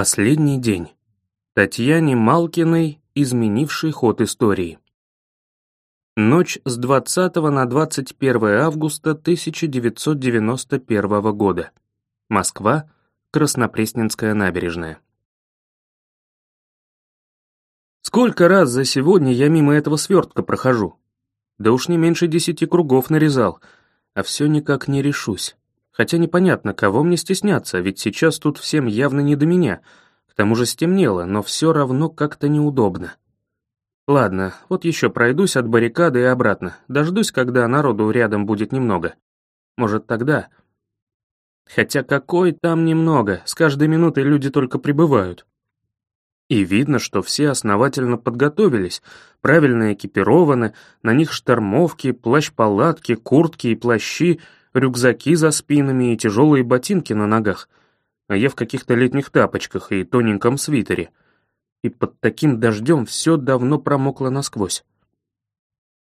Последний день. Татьяне Малкиной, изменивший ход истории. Ночь с 20 на 21 августа 1991 года. Москва, Краснопресненская набережная. Сколько раз за сегодня я мимо этого свертка прохожу? Да уж не меньше десяти кругов нарезал, а все никак не решусь. Хотя непонятно, кого мне стесняться, ведь сейчас тут всем явно не до меня. К тому же стемнело, но все равно как-то неудобно. Ладно, вот еще пройдусь от баррикады и обратно. Дождусь, когда народу рядом будет немного. Может, тогда... Хотя какой там немного, с каждой минутой люди только прибывают. И видно, что все основательно подготовились, правильно экипированы, на них штормовки, плащ-палатки, куртки и плащи — рюкзаки за спинами и тяжелые ботинки на ногах, а я в каких-то летних тапочках и тоненьком свитере. И под таким дождем все давно промокло насквозь.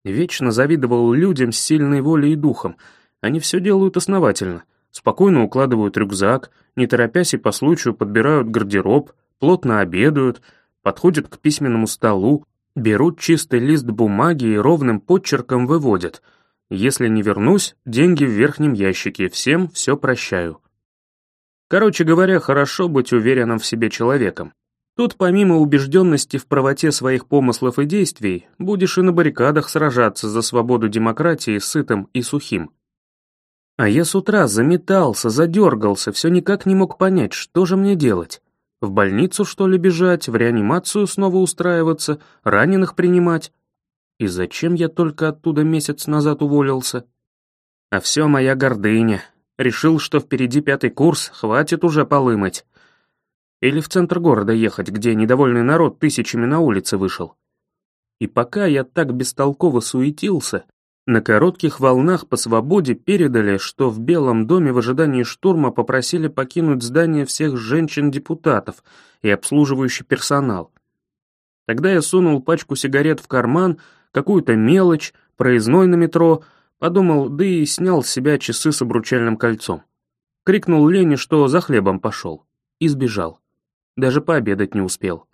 Вечно завидовал людям с сильной волей и духом. Они все делают основательно. Спокойно укладывают рюкзак, не торопясь и по случаю подбирают гардероб, плотно обедают, подходят к письменному столу, берут чистый лист бумаги и ровным подчерком выводят — если не вернусь, деньги в верхнем ящике, всем все прощаю. Короче говоря, хорошо быть уверенным в себе человеком. Тут помимо убежденности в правоте своих помыслов и действий, будешь и на баррикадах сражаться за свободу демократии сытым и сухим. А я с утра заметался, задергался, все никак не мог понять, что же мне делать. В больницу, что ли, бежать, в реанимацию снова устраиваться, раненых принимать? И зачем я только оттуда месяц назад уволился? А все моя гордыня. Решил, что впереди пятый курс, хватит уже полымать. Или в центр города ехать, где недовольный народ тысячами на улице вышел. И пока я так бестолково суетился, на коротких волнах по свободе передали, что в Белом доме в ожидании штурма попросили покинуть здание всех женщин-депутатов и обслуживающий персонал. Тогда я сунул пачку сигарет в карман, какую-то мелочь, проездной на метро, подумал, да и снял с себя часы с обручальным кольцом. Крикнул Лене, что за хлебом пошел, и сбежал. Даже пообедать не успел.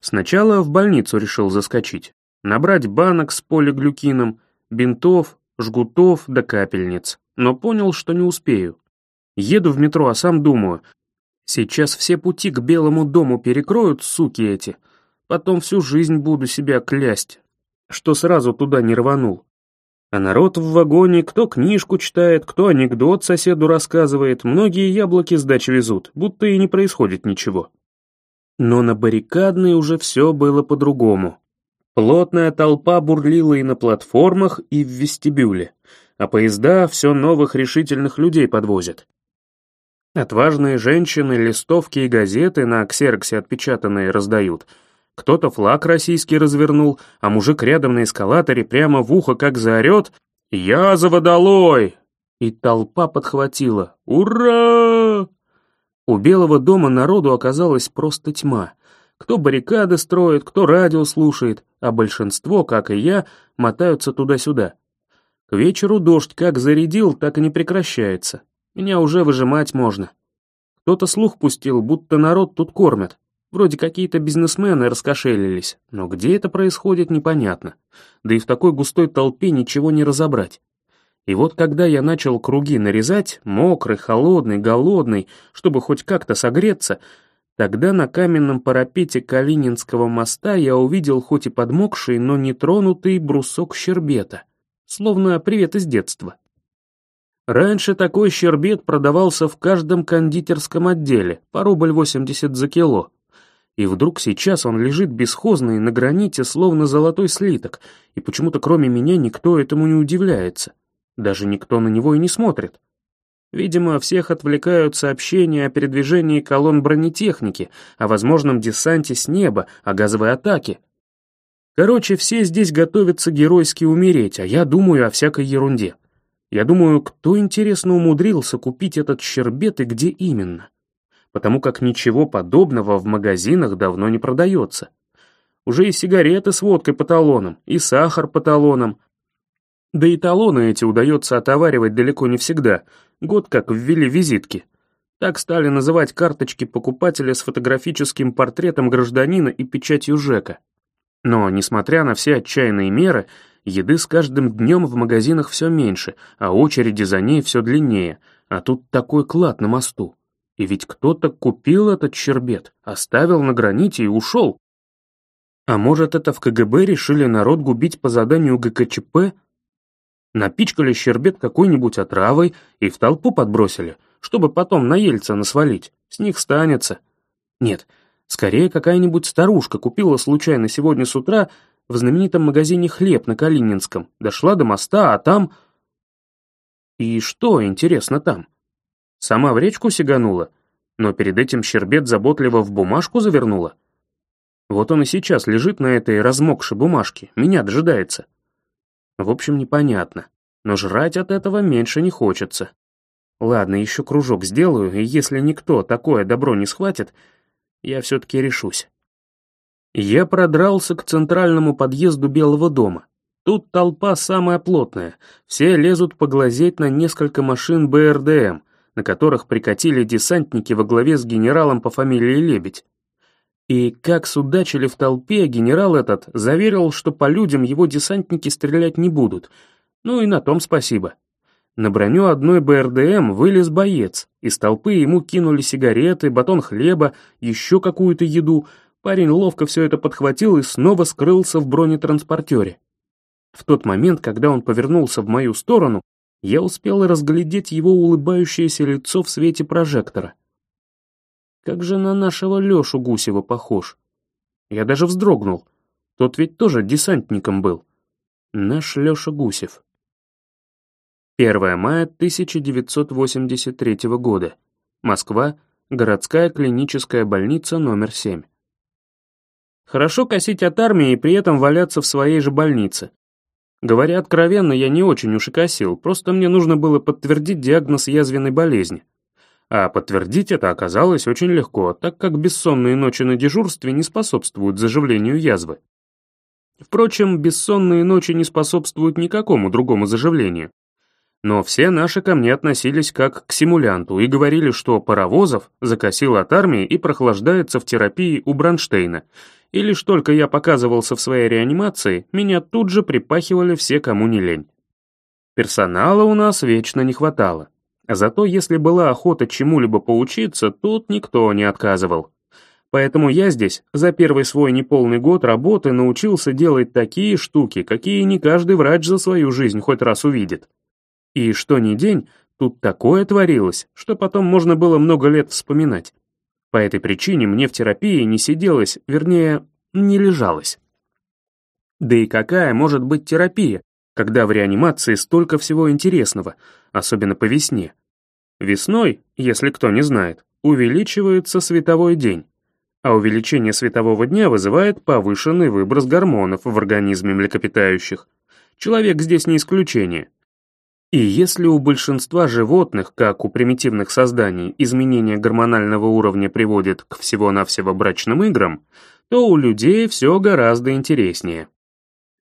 Сначала в больницу решил заскочить, набрать банок с полиглюкином, бинтов, жгутов да капельниц, но понял, что не успею. Еду в метро, а сам думаю, сейчас все пути к Белому дому перекроют, суки эти, потом всю жизнь буду себя клясть, что сразу туда не рванул. А народ в вагоне кто книжку читает, кто анекдот соседу рассказывает, многие яблоки с дач везут, будто и не происходит ничего. Но на баррикадной уже все было по-другому. Плотная толпа бурлила и на платформах, и в вестибюле, а поезда все новых решительных людей подвозят. Отважные женщины листовки и газеты на ксероксе отпечатанные раздают — кто-то флаг российский развернул, а мужик рядом на эскалаторе прямо в ухо как заорет «Я за водолой!» И толпа подхватила «Ура!». У Белого дома народу оказалась просто тьма. Кто баррикады строит, кто радио слушает, а большинство, как и я, мотаются туда-сюда. К вечеру дождь как зарядил, так и не прекращается. Меня уже выжимать можно. Кто-то слух пустил, будто народ тут кормят. Вроде какие-то бизнесмены раскошелились, но где это происходит, непонятно. Да и в такой густой толпе ничего не разобрать. И вот когда я начал круги нарезать, мокрый, холодный, голодный, чтобы хоть как-то согреться, тогда на каменном парапете Калининского моста я увидел хоть и подмокший, но не тронутый брусок щербета. Словно привет из детства. Раньше такой щербет продавался в каждом кондитерском отделе, по рубль восемьдесят за кило. И вдруг сейчас он лежит бесхозный на граните, словно золотой слиток, и почему-то кроме меня никто этому не удивляется. Даже никто на него и не смотрит. Видимо, всех отвлекают сообщения о передвижении колонн бронетехники, о возможном десанте с неба, о газовой атаке. Короче, все здесь готовятся геройски умереть, а я думаю о всякой ерунде. Я думаю, кто, интересно, умудрился купить этот щербет и где именно потому как ничего подобного в магазинах давно не продается. Уже и сигареты с водкой по талонам, и сахар по талонам. Да и талоны эти удается отоваривать далеко не всегда, год как ввели визитки. Так стали называть карточки покупателя с фотографическим портретом гражданина и печатью ЖЭКа. Но, несмотря на все отчаянные меры, еды с каждым днем в магазинах все меньше, а очереди за ней все длиннее, а тут такой клад на мосту. И ведь кто-то купил этот щербет, оставил на граните и ушел. А может, это в КГБ решили народ губить по заданию ГКЧП? Напичкали щербет какой-нибудь отравой и в толпу подбросили, чтобы потом на Ельцина свалить. С них станется. Нет, скорее какая-нибудь старушка купила случайно сегодня с утра в знаменитом магазине «Хлеб» на Калининском, дошла до моста, а там... И что, интересно, там? Сама в речку сиганула, но перед этим щербет заботливо в бумажку завернула. Вот он и сейчас лежит на этой размокшей бумажке, меня дожидается. В общем, непонятно, но жрать от этого меньше не хочется. Ладно, еще кружок сделаю, и если никто такое добро не схватит, я все-таки решусь. Я продрался к центральному подъезду Белого дома. Тут толпа самая плотная, все лезут поглазеть на несколько машин БРДМ, на которых прикатили десантники во главе с генералом по фамилии Лебедь. И как судачили в толпе, генерал этот заверил, что по людям его десантники стрелять не будут. Ну и на том спасибо. На броню одной БРДМ вылез боец, из толпы ему кинули сигареты, батон хлеба, еще какую-то еду. Парень ловко все это подхватил и снова скрылся в бронетранспортере. В тот момент, когда он повернулся в мою сторону, я успел разглядеть его улыбающееся лицо в свете прожектора. Как же на нашего Лешу Гусева похож. Я даже вздрогнул. Тот ведь тоже десантником был. Наш Леша Гусев. 1 мая 1983 года. Москва. Городская клиническая больница номер 7. Хорошо косить от армии и при этом валяться в своей же больнице. Говоря откровенно, я не очень уж и косил, просто мне нужно было подтвердить диагноз язвенной болезни. А подтвердить это оказалось очень легко, так как бессонные ночи на дежурстве не способствуют заживлению язвы. Впрочем, бессонные ночи не способствуют никакому другому заживлению. Но все наши ко мне относились как к симулянту и говорили, что Паровозов закосил от армии и прохлаждается в терапии у Бронштейна, и лишь только я показывался в своей реанимации, меня тут же припахивали все, кому не лень. Персонала у нас вечно не хватало. Зато если была охота чему-либо поучиться, тут никто не отказывал. Поэтому я здесь за первый свой неполный год работы научился делать такие штуки, какие не каждый врач за свою жизнь хоть раз увидит. И что ни день, тут такое творилось, что потом можно было много лет вспоминать. По этой причине мне в терапии не сиделось, вернее, не лежалось. Да и какая может быть терапия, когда в реанимации столько всего интересного, особенно по весне? Весной, если кто не знает, увеличивается световой день, а увеличение светового дня вызывает повышенный выброс гормонов в организме млекопитающих. Человек здесь не исключение. И если у большинства животных, как у примитивных созданий, изменение гормонального уровня приводит к всего-навсего брачным играм, то у людей все гораздо интереснее.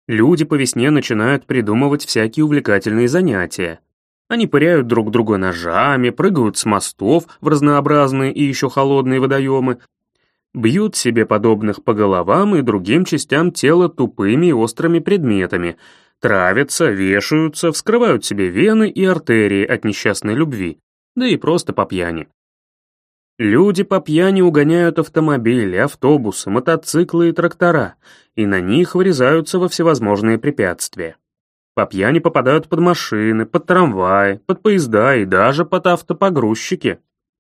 Люди по весне начинают придумывать всякие увлекательные занятия. Они пыряют друг друга ножами, прыгают с мостов в разнообразные и еще холодные водоемы, бьют себе подобных по головам и другим частям тела тупыми и острыми предметами — Травятся, вешаются, вскрывают себе вены и артерии от несчастной любви, да и просто по пьяни. Люди по пьяни угоняют автомобили, автобусы, мотоциклы и трактора, и на них вырезаются во всевозможные препятствия. По пьяни попадают под машины, под трамваи, под поезда и даже под автопогрузчики.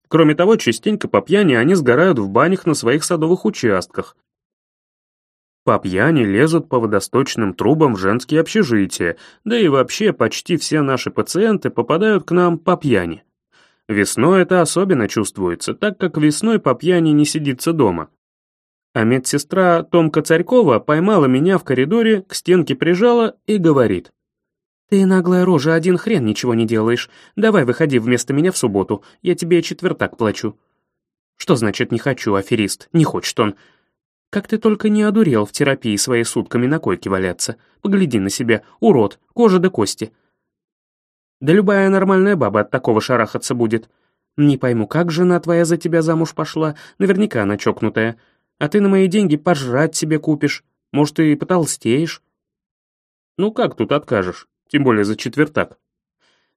Кроме того, частенько по пьяни они сгорают в банях на своих садовых участках, по пьяни лезут по водосточным трубам в женские общежития, да и вообще почти все наши пациенты попадают к нам по пьяни. Весной это особенно чувствуется, так как весной по пьяни не сидится дома. А медсестра Томка Царькова поймала меня в коридоре, к стенке прижала и говорит. «Ты, наглая рожа, один хрен ничего не делаешь. Давай выходи вместо меня в субботу, я тебе четвертак плачу». «Что значит «не хочу», аферист? Не хочет он. Как ты только не одурел в терапии своей сутками на койке валяться. Погляди на себя, урод, кожа до кости. Да любая нормальная баба от такого шарахаться будет. Не пойму, как жена твоя за тебя замуж пошла? Наверняка она чокнутая. А ты на мои деньги пожрать себе купишь. Может, и потолстеешь. Ну как тут откажешь? Тем более за четвертак.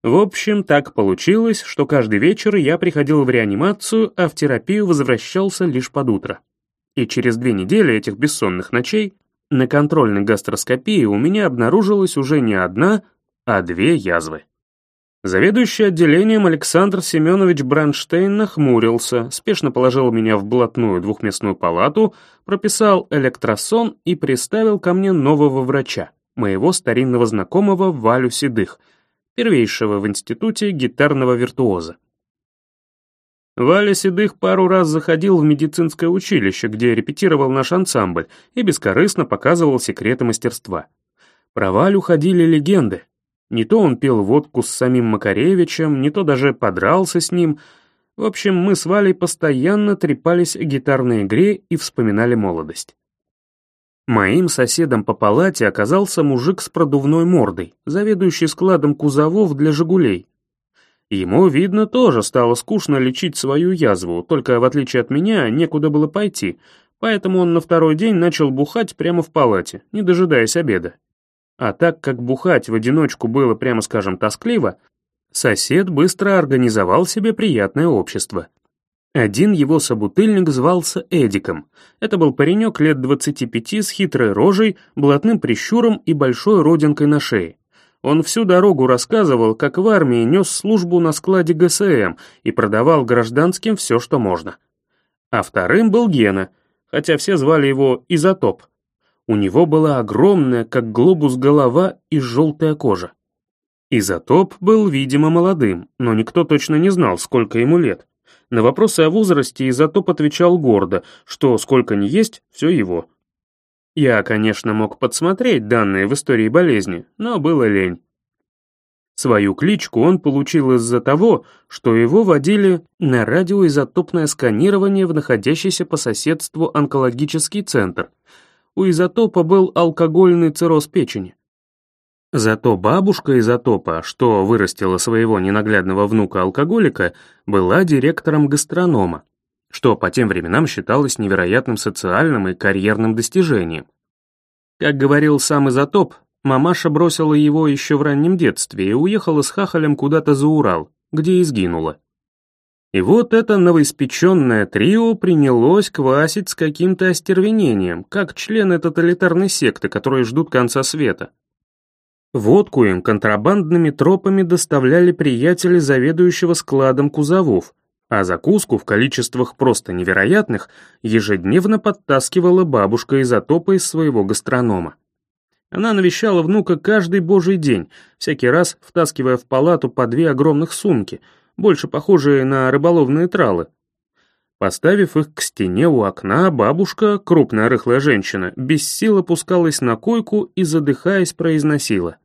В общем, так получилось, что каждый вечер я приходил в реанимацию, а в терапию возвращался лишь под утро. И через две недели этих бессонных ночей на контрольной гастроскопии у меня обнаружилась уже не одна, а две язвы. Заведующий отделением Александр Семенович Бранштейн нахмурился, спешно положил меня в блатную двухместную палату, прописал электросон и приставил ко мне нового врача, моего старинного знакомого Валю Седых, первейшего в институте гитарного виртуоза. Валя Седых пару раз заходил в медицинское училище, где репетировал наш ансамбль и бескорыстно показывал секреты мастерства. Про Валю ходили легенды, не то он пил водку с самим Макаревичем, не то даже подрался с ним. В общем, мы с Валей постоянно трепались о гитарной игре и вспоминали молодость. Моим соседом по палате оказался мужик с продувной мордой, заведующий складом кузовов для «Жигулей». Ему, видно, тоже стало скучно лечить свою язву, только в отличие от меня некуда было пойти, поэтому он на второй день начал бухать прямо в палате, не дожидаясь обеда. А так как бухать в одиночку было, прямо скажем, тоскливо, сосед быстро организовал себе приятное общество. Один его собутыльник звался Эдиком. Это был паренек лет 25 с хитрой рожей, блатным прищуром и большой родинкой на шее. Он всю дорогу рассказывал, как в армии нес службу на складе ГСМ и продавал гражданским все, что можно. А вторым был Гена, хотя все звали его Изотоп — у него была огромная, как глобус, голова и желтая кожа. Изотоп был, видимо, молодым, но никто точно не знал, сколько ему лет. На вопросы о возрасте Изотоп отвечал гордо, что сколько ни есть, все его. Я, конечно, мог подсмотреть данные в истории болезни, но было лень. Свою кличку он получил из-за того, что его водили на радиоизотопное сканирование в находящийся по соседству онкологический центр — у изотопа был алкогольный цирроз печени. Зато бабушка изотопа, что вырастила своего ненаглядного внука-алкоголика, была директором гастронома, что по тем временам считалось невероятным социальным и карьерным достижением. Как говорил сам изотоп, мамаша бросила его еще в раннем детстве и уехала с хахалем куда-то за Урал, где и сгинула. И вот это новоиспеченное трио принялось квасить с каким-то остервенением, как члены тоталитарной секты, которые ждут конца света. Водку им контрабандными тропами доставляли приятели заведующего складом кузовов, а закуску в количествах просто невероятных ежедневно подтаскивала бабушка изотопа из своего гастронома. Она навещала внука каждый божий день, всякий раз втаскивая в палату по две огромных сумки — больше похожие на рыболовные тралы. Поставив их к стене у окна, бабушка, крупная рыхлая женщина, без сил опускалась на койку и, задыхаясь, произносила.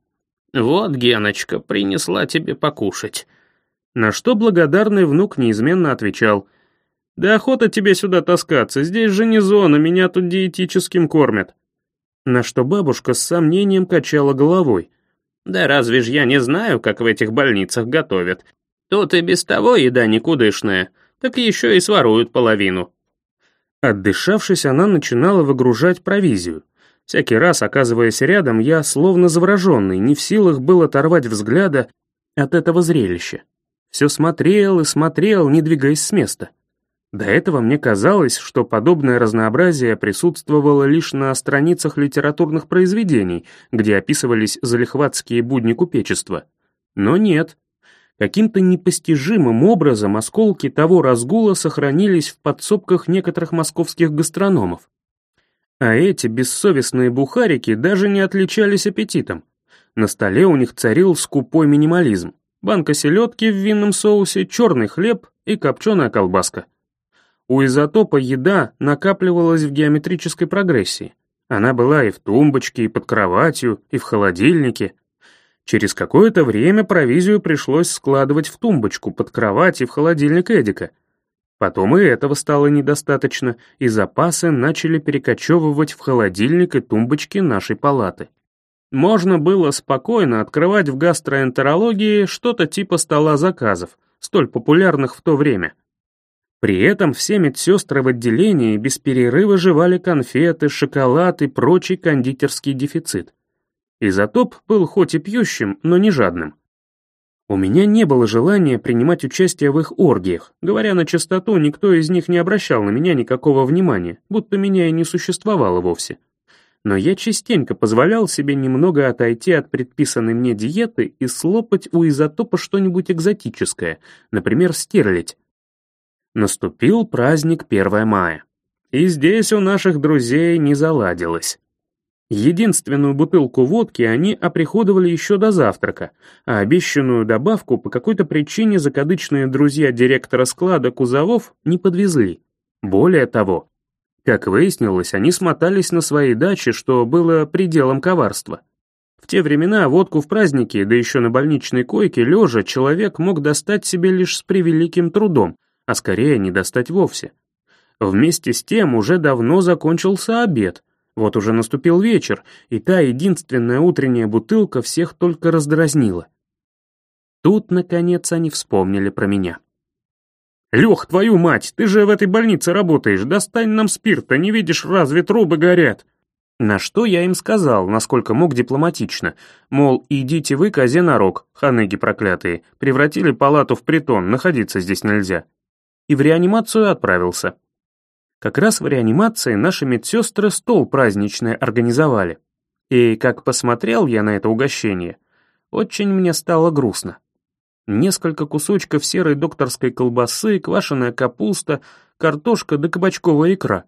«Вот, Геночка, принесла тебе покушать». На что благодарный внук неизменно отвечал. «Да охота тебе сюда таскаться, здесь же не зона, меня тут диетическим кормят». На что бабушка с сомнением качала головой. «Да разве ж я не знаю, как в этих больницах готовят? Тут и без того еда никудышная, так еще и своруют половину». Отдышавшись, она начинала выгружать провизию. Всякий раз, оказываясь рядом, я, словно завороженный, не в силах был оторвать взгляда от этого зрелища. Все смотрел и смотрел, не двигаясь с места. До этого мне казалось, что подобное разнообразие присутствовало лишь на страницах литературных произведений, где описывались залихватские будни купечества. Но нет, Каким-то непостижимым образом осколки того разгула сохранились в подсобках некоторых московских гастрономов. А эти бессовестные бухарики даже не отличались аппетитом. На столе у них царил скупой минимализм. Банка селедки в винном соусе, черный хлеб и копченая колбаска. У изотопа еда накапливалась в геометрической прогрессии. Она была и в тумбочке, и под кроватью, и в холодильнике, Через какое-то время провизию пришлось складывать в тумбочку под кровать и в холодильник Эдика. Потом и этого стало недостаточно, и запасы начали перекочевывать в холодильник и тумбочки нашей палаты. Можно было спокойно открывать в гастроэнтерологии что-то типа стола заказов, столь популярных в то время. При этом все медсестры в отделении без перерыва жевали конфеты, шоколад и прочий кондитерский дефицит. Изотоп был хоть и пьющим, но не жадным. У меня не было желания принимать участие в их оргиях. Говоря на чистоту, никто из них не обращал на меня никакого внимания, будто меня и не существовало вовсе. Но я частенько позволял себе немного отойти от предписанной мне диеты и слопать у изотопа что-нибудь экзотическое, например, стерлить. Наступил праздник 1 мая. И здесь у наших друзей не заладилось. Единственную бутылку водки они оприходовали еще до завтрака, а обещанную добавку по какой-то причине закадычные друзья директора склада кузовов не подвезли. Более того, как выяснилось, они смотались на своей даче, что было пределом коварства. В те времена водку в празднике, да еще на больничной койке, лежа, человек мог достать себе лишь с превеликим трудом, а скорее не достать вовсе. Вместе с тем уже давно закончился обед — вот уже наступил вечер, и та единственная утренняя бутылка всех только раздразнила. Тут, наконец, они вспомнили про меня. «Лех, твою мать, ты же в этой больнице работаешь, достань нам спирта, не видишь, разве трубы горят?» На что я им сказал, насколько мог дипломатично, мол, идите вы, козе на рог, ханыги проклятые, превратили палату в притон, находиться здесь нельзя. И в реанимацию отправился. Как раз в реанимации наши медсестры стол праздничный организовали. И как посмотрел я на это угощение, очень мне стало грустно. Несколько кусочков серой докторской колбасы, квашеная капуста, картошка да кабачковая икра.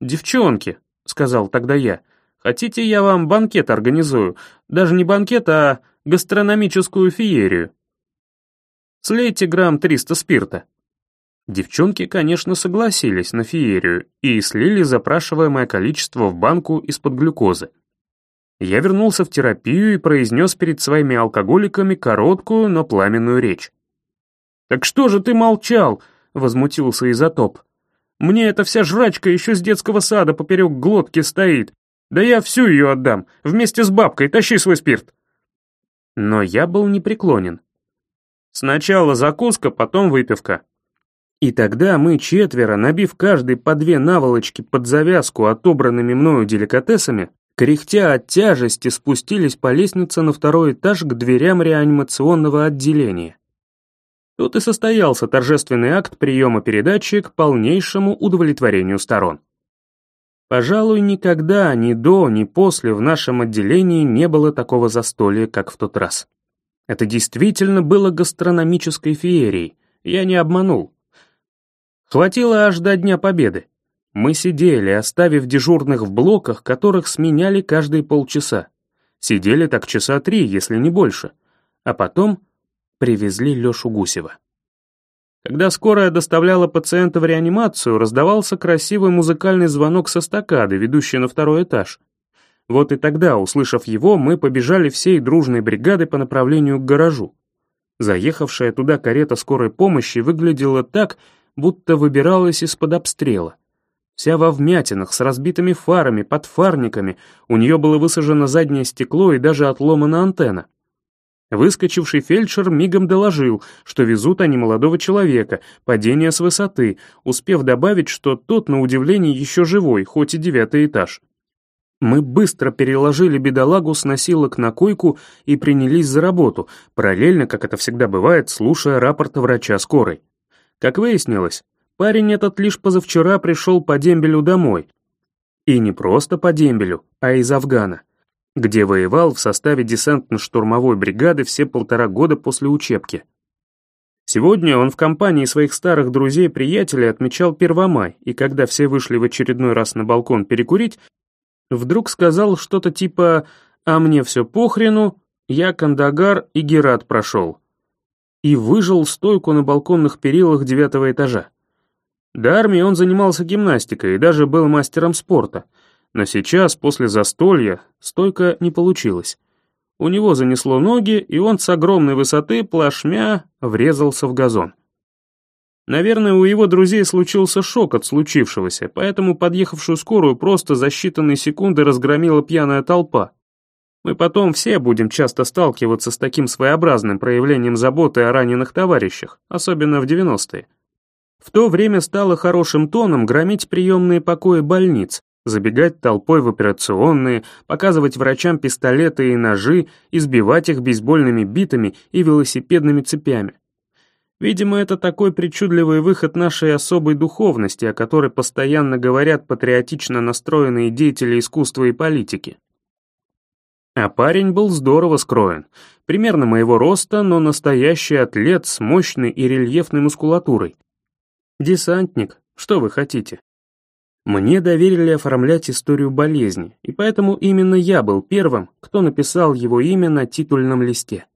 «Девчонки», — сказал тогда я, — «хотите, я вам банкет организую? Даже не банкет, а гастрономическую феерию. Слейте грамм триста спирта». Девчонки, конечно, согласились на феерию и слили запрашиваемое количество в банку из-под глюкозы. Я вернулся в терапию и произнес перед своими алкоголиками короткую, но пламенную речь. «Так что же ты молчал?» — возмутился изотоп. «Мне эта вся жрачка еще с детского сада поперек глотки стоит. Да я всю ее отдам, вместе с бабкой, тащи свой спирт». Но я был непреклонен. Сначала закуска, потом выпивка. И тогда мы четверо, набив каждый по две наволочки под завязку отобранными мною деликатесами, кряхтя от тяжести спустились по лестнице на второй этаж к дверям реанимационного отделения. Тут и состоялся торжественный акт приема передачи к полнейшему удовлетворению сторон. Пожалуй, никогда ни до, ни после в нашем отделении не было такого застолья, как в тот раз. Это действительно было гастрономической феерией, я не обманул. Хватило аж до Дня Победы. Мы сидели, оставив дежурных в блоках, которых сменяли каждые полчаса. Сидели так часа три, если не больше. А потом привезли Лешу Гусева. Когда скорая доставляла пациента в реанимацию, раздавался красивый музыкальный звонок со стакады, ведущий на второй этаж. Вот и тогда, услышав его, мы побежали всей дружной бригадой по направлению к гаражу. Заехавшая туда карета скорой помощи выглядела так, будто выбиралась из-под обстрела. Вся во вмятинах, с разбитыми фарами, подфарниками, у нее было высажено заднее стекло и даже отломана антенна. Выскочивший фельдшер мигом доложил, что везут они молодого человека, падение с высоты, успев добавить, что тот, на удивление, еще живой, хоть и девятый этаж. Мы быстро переложили бедолагу с носилок на койку и принялись за работу, параллельно, как это всегда бывает, слушая рапорт врача скорой. Как выяснилось, парень этот лишь позавчера пришел по дембелю домой. И не просто по дембелю, а из Афгана, где воевал в составе десантно-штурмовой бригады все полтора года после учебки. Сегодня он в компании своих старых друзей-приятелей отмечал Первомай, и когда все вышли в очередной раз на балкон перекурить, вдруг сказал что-то типа «А мне все похрену, я Кандагар и Герат прошел» и выжил стойку на балконных перилах девятого этажа. До армии он занимался гимнастикой и даже был мастером спорта, но сейчас, после застолья, стойка не получилась. У него занесло ноги, и он с огромной высоты плашмя врезался в газон. Наверное, у его друзей случился шок от случившегося, поэтому подъехавшую скорую просто за считанные секунды разгромила пьяная толпа. Мы потом все будем часто сталкиваться с таким своеобразным проявлением заботы о раненых товарищах, особенно в 90-е. В то время стало хорошим тоном громить приемные покои больниц, забегать толпой в операционные, показывать врачам пистолеты и ножи, избивать их бейсбольными битами и велосипедными цепями. Видимо, это такой причудливый выход нашей особой духовности, о которой постоянно говорят патриотично настроенные деятели искусства и политики. А парень был здорово скроен, примерно моего роста, но настоящий атлет с мощной и рельефной мускулатурой. Десантник, что вы хотите? Мне доверили оформлять историю болезни, и поэтому именно я был первым, кто написал его имя на титульном листе.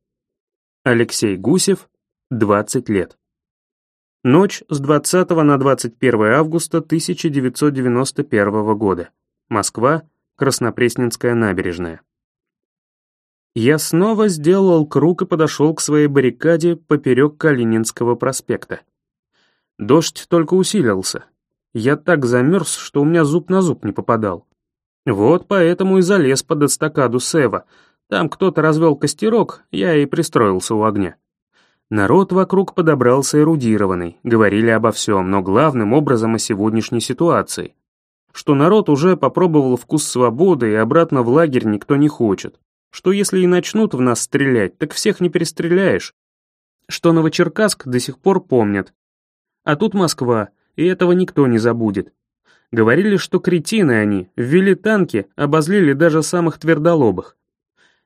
Алексей Гусев, 20 лет. Ночь с 20 на 21 августа 1991 года. Москва, Краснопресненская набережная. Я снова сделал круг и подошел к своей баррикаде поперек Калининского проспекта. Дождь только усилился. Я так замерз, что у меня зуб на зуб не попадал. Вот поэтому и залез под эстакаду Сева. Там кто-то развел костерок, я и пристроился у огня. Народ вокруг подобрался эрудированный, говорили обо всем, но главным образом о сегодняшней ситуации. Что народ уже попробовал вкус свободы и обратно в лагерь никто не хочет. Что если и начнут в нас стрелять, так всех не перестреляешь. Что Новочеркасск до сих пор помнят. А тут Москва, и этого никто не забудет. Говорили, что кретины они, ввели танки, обозлили даже самых твердолобых.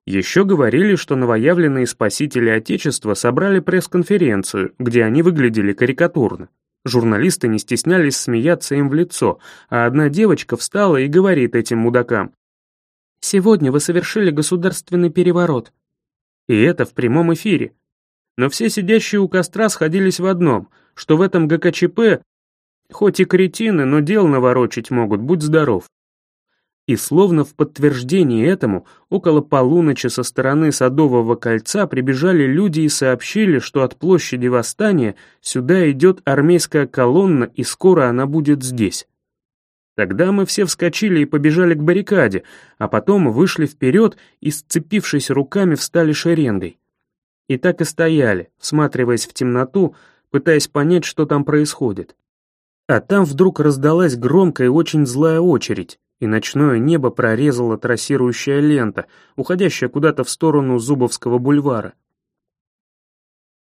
Еще говорили, что новоявленные спасители Отечества собрали пресс-конференцию, где они выглядели карикатурно. Журналисты не стеснялись смеяться им в лицо, а одна девочка встала и говорит этим мудакам. «Сегодня вы совершили государственный переворот». И это в прямом эфире. Но все сидящие у костра сходились в одном, что в этом ГКЧП хоть и кретины, но дел наворочить могут, будь здоров. И словно в подтверждение этому, около полуночи со стороны Садового кольца прибежали люди и сообщили, что от площади Восстания сюда идет армейская колонна и скоро она будет здесь. Тогда мы все вскочили и побежали к баррикаде, а потом вышли вперед и, сцепившись руками, встали шеренгой. И так и стояли, всматриваясь в темноту, пытаясь понять, что там происходит. А там вдруг раздалась громкая и очень злая очередь и ночное небо прорезала трассирующая лента, уходящая куда-то в сторону Зубовского бульвара.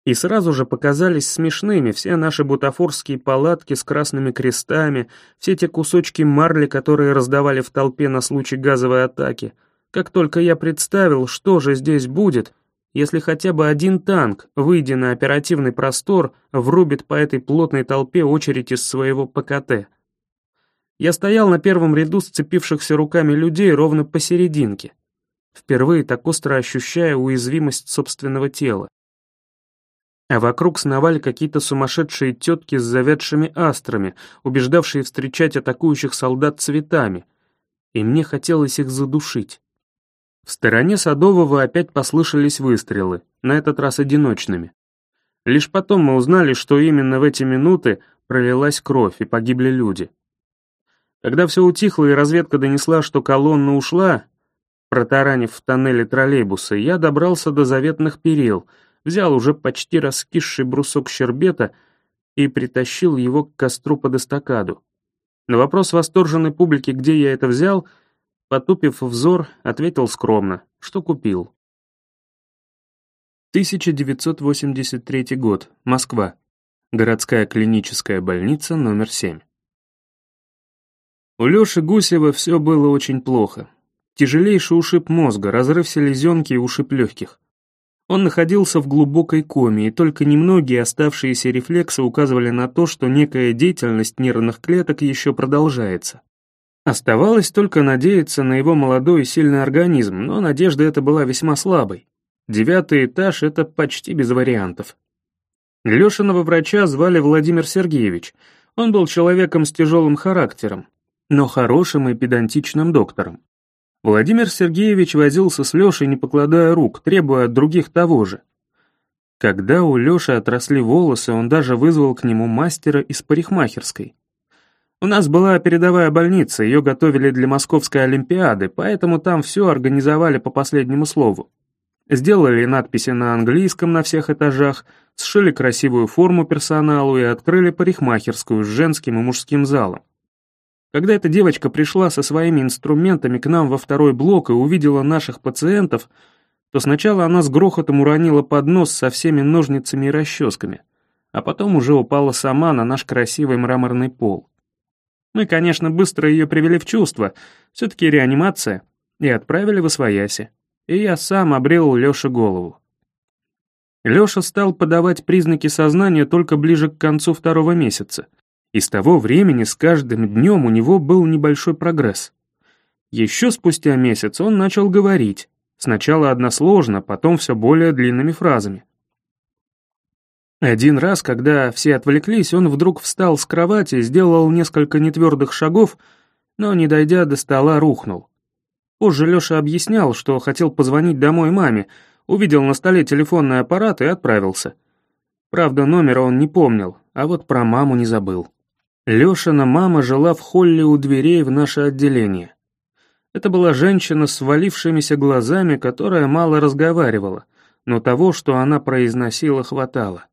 И сразу же показались смешными все наши бутафорские палатки с красными крестами, все те кусочки марли, которые раздавали в толпе на случай газовой атаки. Как только я представил, что же здесь будет, если хотя бы один танк, выйдя на оперативный простор, врубит по этой плотной толпе очередь из своего ПКТ. Я стоял на первом ряду сцепившихся руками людей ровно посерединке, впервые так остро ощущая уязвимость собственного тела. А вокруг сновали какие-то сумасшедшие тетки с завядшими астрами, убеждавшие встречать атакующих солдат цветами, и мне хотелось их задушить. В стороне Садового опять послышались выстрелы, на этот раз одиночными. Лишь потом мы узнали, что именно в эти минуты пролилась кровь и погибли люди. Когда все утихло и разведка донесла, что колонна ушла, протаранив в тоннеле троллейбуса, я добрался до заветных перил, взял уже почти раскисший брусок щербета и притащил его к костру под эстакаду. На вопрос восторженной публики, где я это взял, потупив взор, ответил скромно, что купил. 1983 год, Москва. Городская клиническая больница номер 7. У Лёши Гусева все было очень плохо. Тяжелейший ушиб мозга, разрыв селезенки и ушиб легких. Он находился в глубокой коме, и только немногие оставшиеся рефлексы указывали на то, что некая деятельность нервных клеток еще продолжается. Оставалось только надеяться на его молодой и сильный организм, но надежда эта была весьма слабой. Девятый этаж — это почти без вариантов. Лешиного врача звали Владимир Сергеевич. Он был человеком с тяжелым характером, но хорошим и педантичным доктором. Владимир Сергеевич возился с Лешей, не покладая рук, требуя от других того же. Когда у Леши отросли волосы, он даже вызвал к нему мастера из парикмахерской. У нас была передовая больница, ее готовили для Московской Олимпиады, поэтому там все организовали по последнему слову. Сделали надписи на английском на всех этажах, сшили красивую форму персоналу и открыли парикмахерскую с женским и мужским залом. Когда эта девочка пришла со своими инструментами к нам во второй блок и увидела наших пациентов, то сначала она с грохотом уронила поднос со всеми ножницами и расческами, а потом уже упала сама на наш красивый мраморный пол. Мы, конечно, быстро ее привели в чувство, все-таки реанимация, и отправили в Освояси. И я сам обрел Леше голову. Леша стал подавать признаки сознания только ближе к концу второго месяца, и с того времени с каждым днем у него был небольшой прогресс. Еще спустя месяц он начал говорить, сначала односложно, потом все более длинными фразами. Один раз, когда все отвлеклись, он вдруг встал с кровати, сделал несколько нетвердых шагов, но, не дойдя до стола, рухнул. Позже Леша объяснял, что хотел позвонить домой маме, увидел на столе телефонный аппарат и отправился. Правда, номера он не помнил, а вот про маму не забыл. Лешина мама жила в холле у дверей в наше отделение. Это была женщина с свалившимися глазами, которая мало разговаривала, но того, что она произносила, хватало.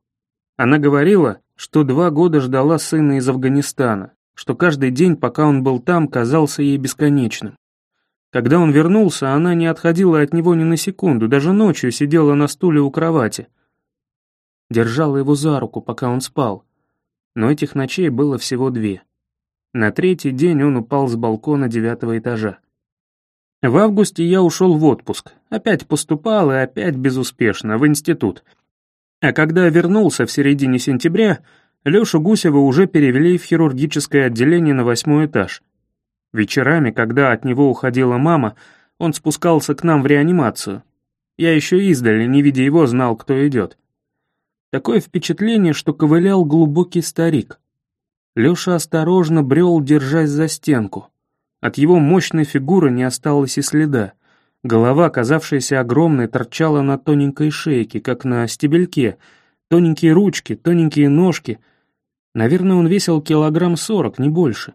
Она говорила, что два года ждала сына из Афганистана, что каждый день, пока он был там, казался ей бесконечным. Когда он вернулся, она не отходила от него ни на секунду, даже ночью сидела на стуле у кровати. Держала его за руку, пока он спал. Но этих ночей было всего две. На третий день он упал с балкона девятого этажа. В августе я ушел в отпуск. Опять поступал и опять безуспешно, в институт — а когда вернулся в середине сентября, Лешу Гусева уже перевели в хирургическое отделение на восьмой этаж. Вечерами, когда от него уходила мама, он спускался к нам в реанимацию. Я еще издали, не видя его, знал, кто идет. Такое впечатление, что ковылял глубокий старик. Леша осторожно брел, держась за стенку. От его мощной фигуры не осталось и следа. Голова, казавшаяся огромной, торчала на тоненькой шейке, как на стебельке. Тоненькие ручки, тоненькие ножки. Наверное, он весил килограмм сорок, не больше.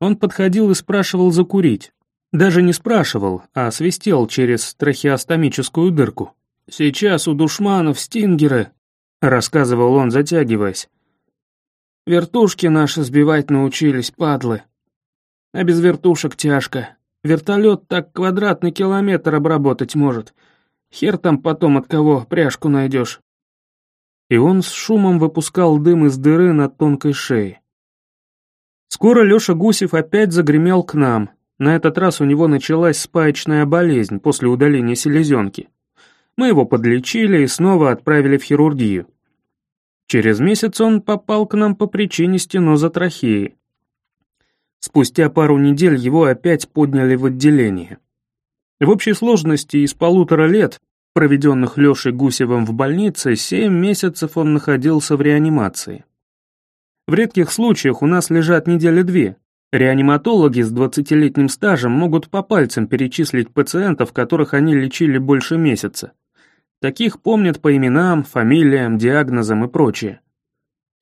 Он подходил и спрашивал закурить. Даже не спрашивал, а свистел через трахеостомическую дырку. «Сейчас у душманов стингеры», — рассказывал он, затягиваясь. «Вертушки наши сбивать научились, падлы. А без вертушек тяжко. Вертолет так квадратный километр обработать может. Хер там потом от кого пряжку найдешь. И он с шумом выпускал дым из дыры на тонкой шее. Скоро Леша Гусев опять загремел к нам. На этот раз у него началась спаечная болезнь после удаления селезенки. Мы его подлечили и снова отправили в хирургию. Через месяц он попал к нам по причине стеноза-трахеи. Спустя пару недель его опять подняли в отделение. В общей сложности из полутора лет, проведенных Лешей Гусевым в больнице, семь месяцев он находился в реанимации. В редких случаях у нас лежат недели две. Реаниматологи с 20-летним стажем могут по пальцам перечислить пациентов, которых они лечили больше месяца. Таких помнят по именам, фамилиям, диагнозам и прочее.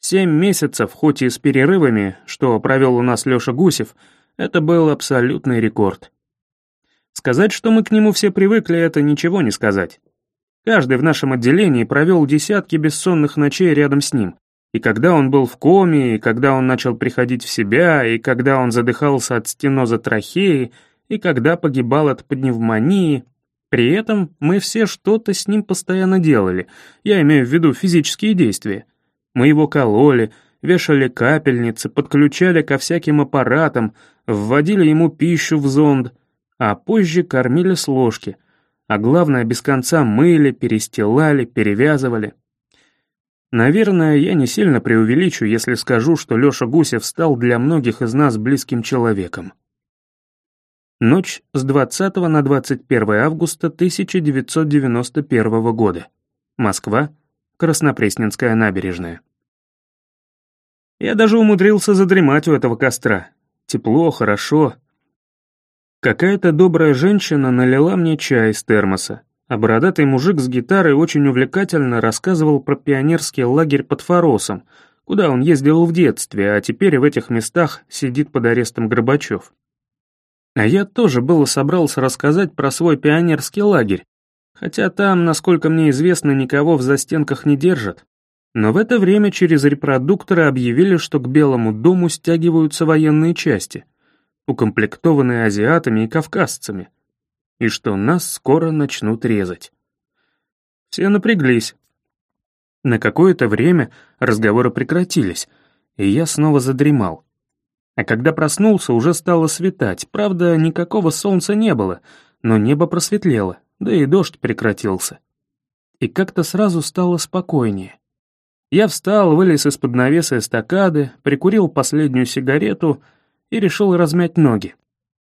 Семь месяцев, хоть и с перерывами, что провел у нас Леша Гусев, это был абсолютный рекорд. Сказать, что мы к нему все привыкли, это ничего не сказать. Каждый в нашем отделении провел десятки бессонных ночей рядом с ним. И когда он был в коме, и когда он начал приходить в себя, и когда он задыхался от стеноза трахеи, и когда погибал от пневмонии. При этом мы все что-то с ним постоянно делали, я имею в виду физические действия. Мы его кололи, вешали капельницы, подключали ко всяким аппаратам, вводили ему пищу в зонд, а позже кормили с ложки, а главное, без конца мыли, перестилали, перевязывали. Наверное, я не сильно преувеличу, если скажу, что Лёша Гусев стал для многих из нас близким человеком. Ночь с 20 на 21 августа 1991 года. Москва, Краснопресненская набережная. Я даже умудрился задремать у этого костра. Тепло, хорошо. Какая-то добрая женщина налила мне чай из термоса, а бородатый мужик с гитарой очень увлекательно рассказывал про пионерский лагерь под Форосом, куда он ездил в детстве, а теперь в этих местах сидит под арестом Горбачев. А я тоже было собрался рассказать про свой пионерский лагерь, хотя там, насколько мне известно, никого в застенках не держат. Но в это время через репродукторы объявили, что к Белому дому стягиваются военные части, укомплектованные азиатами и кавказцами, и что нас скоро начнут резать. Все напряглись. На какое-то время разговоры прекратились, и я снова задремал. А когда проснулся, уже стало светать. Правда, никакого солнца не было, но небо просветлело, да и дождь прекратился. И как-то сразу стало спокойнее. Я встал, вылез из-под навеса эстакады, прикурил последнюю сигарету и решил размять ноги.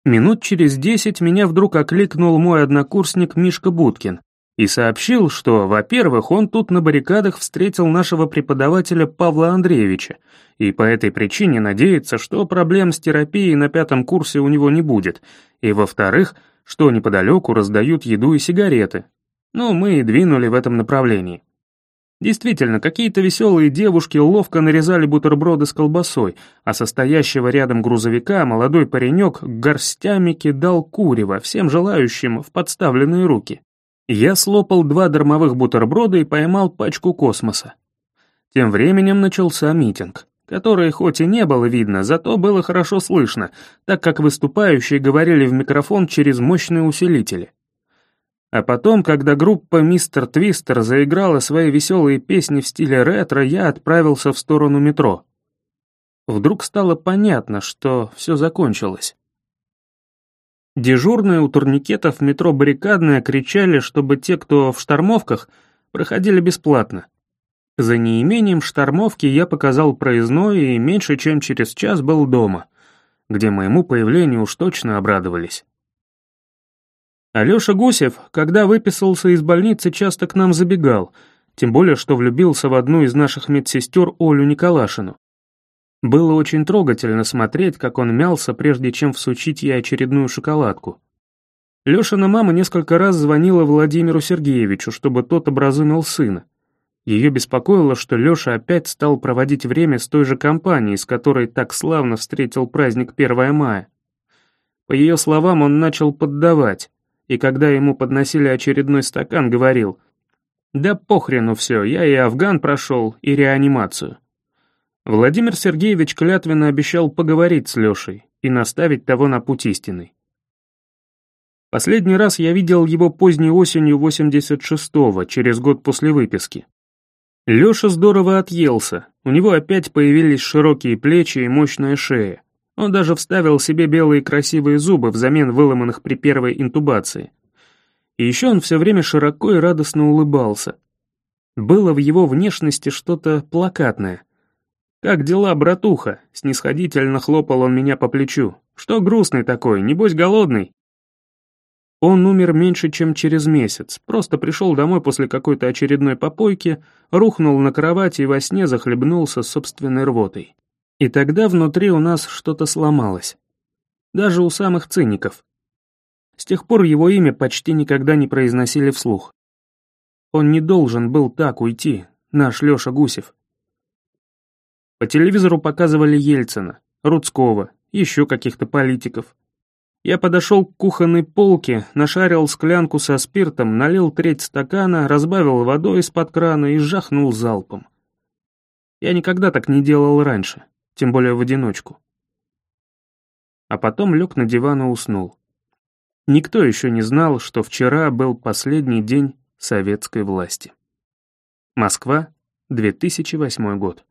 Минут через десять меня вдруг окликнул мой однокурсник Мишка Будкин и сообщил, что, во-первых, он тут на баррикадах встретил нашего преподавателя Павла Андреевича, и по этой причине надеется, что проблем с терапией на пятом курсе у него не будет, и, во-вторых, что неподалеку раздают еду и сигареты. Ну, мы и двинули в этом направлении. Действительно, какие-то веселые девушки ловко нарезали бутерброды с колбасой, а состоящего рядом грузовика молодой паренек горстями кидал курево всем желающим в подставленные руки. Я слопал два дармовых бутерброда и поймал пачку космоса. Тем временем начался митинг, который хоть и не было видно, зато было хорошо слышно, так как выступающие говорили в микрофон через мощные усилители. А потом, когда группа «Мистер Твистер» заиграла свои веселые песни в стиле ретро, я отправился в сторону метро. Вдруг стало понятно, что все закончилось. Дежурные у турникетов метро «Баррикадная» кричали, чтобы те, кто в штормовках, проходили бесплатно. За неимением штормовки я показал проездной и меньше чем через час был дома, где моему появлению уж точно обрадовались. Алёша Гусев, когда выписался из больницы, часто к нам забегал, тем более что влюбился в одну из наших медсестер Олю Николашину. Было очень трогательно смотреть, как он мялся, прежде чем всучить ей очередную шоколадку. Лешина мама несколько раз звонила Владимиру Сергеевичу, чтобы тот образумил сына. Ее беспокоило, что Леша опять стал проводить время с той же компанией, с которой так славно встретил праздник 1 мая. По ее словам, он начал поддавать, и когда ему подносили очередной стакан, говорил «Да похрену все, я и Афган прошел, и реанимацию». Владимир Сергеевич клятвенно обещал поговорить с Лешей и наставить того на путь истинный. Последний раз я видел его поздней осенью 86-го, через год после выписки. Леша здорово отъелся, у него опять появились широкие плечи и мощная шея. Он даже вставил себе белые красивые зубы взамен выломанных при первой интубации. И еще он все время широко и радостно улыбался. Было в его внешности что-то плакатное. «Как дела, братуха?» — снисходительно хлопал он меня по плечу. «Что грустный такой, небось голодный?» Он умер меньше, чем через месяц, просто пришел домой после какой-то очередной попойки, рухнул на кровати и во сне захлебнулся собственной рвотой. И тогда внутри у нас что-то сломалось. Даже у самых циников. С тех пор его имя почти никогда не произносили вслух. Он не должен был так уйти, наш Лёша Гусев. По телевизору показывали Ельцина, Рудского, еще каких-то политиков. Я подошел к кухонной полке, нашарил склянку со спиртом, налил треть стакана, разбавил водой из-под крана и жахнул залпом. Я никогда так не делал раньше, тем более в одиночку. А потом лег на диван и уснул. Никто еще не знал, что вчера был последний день советской власти. Москва, 2008 год.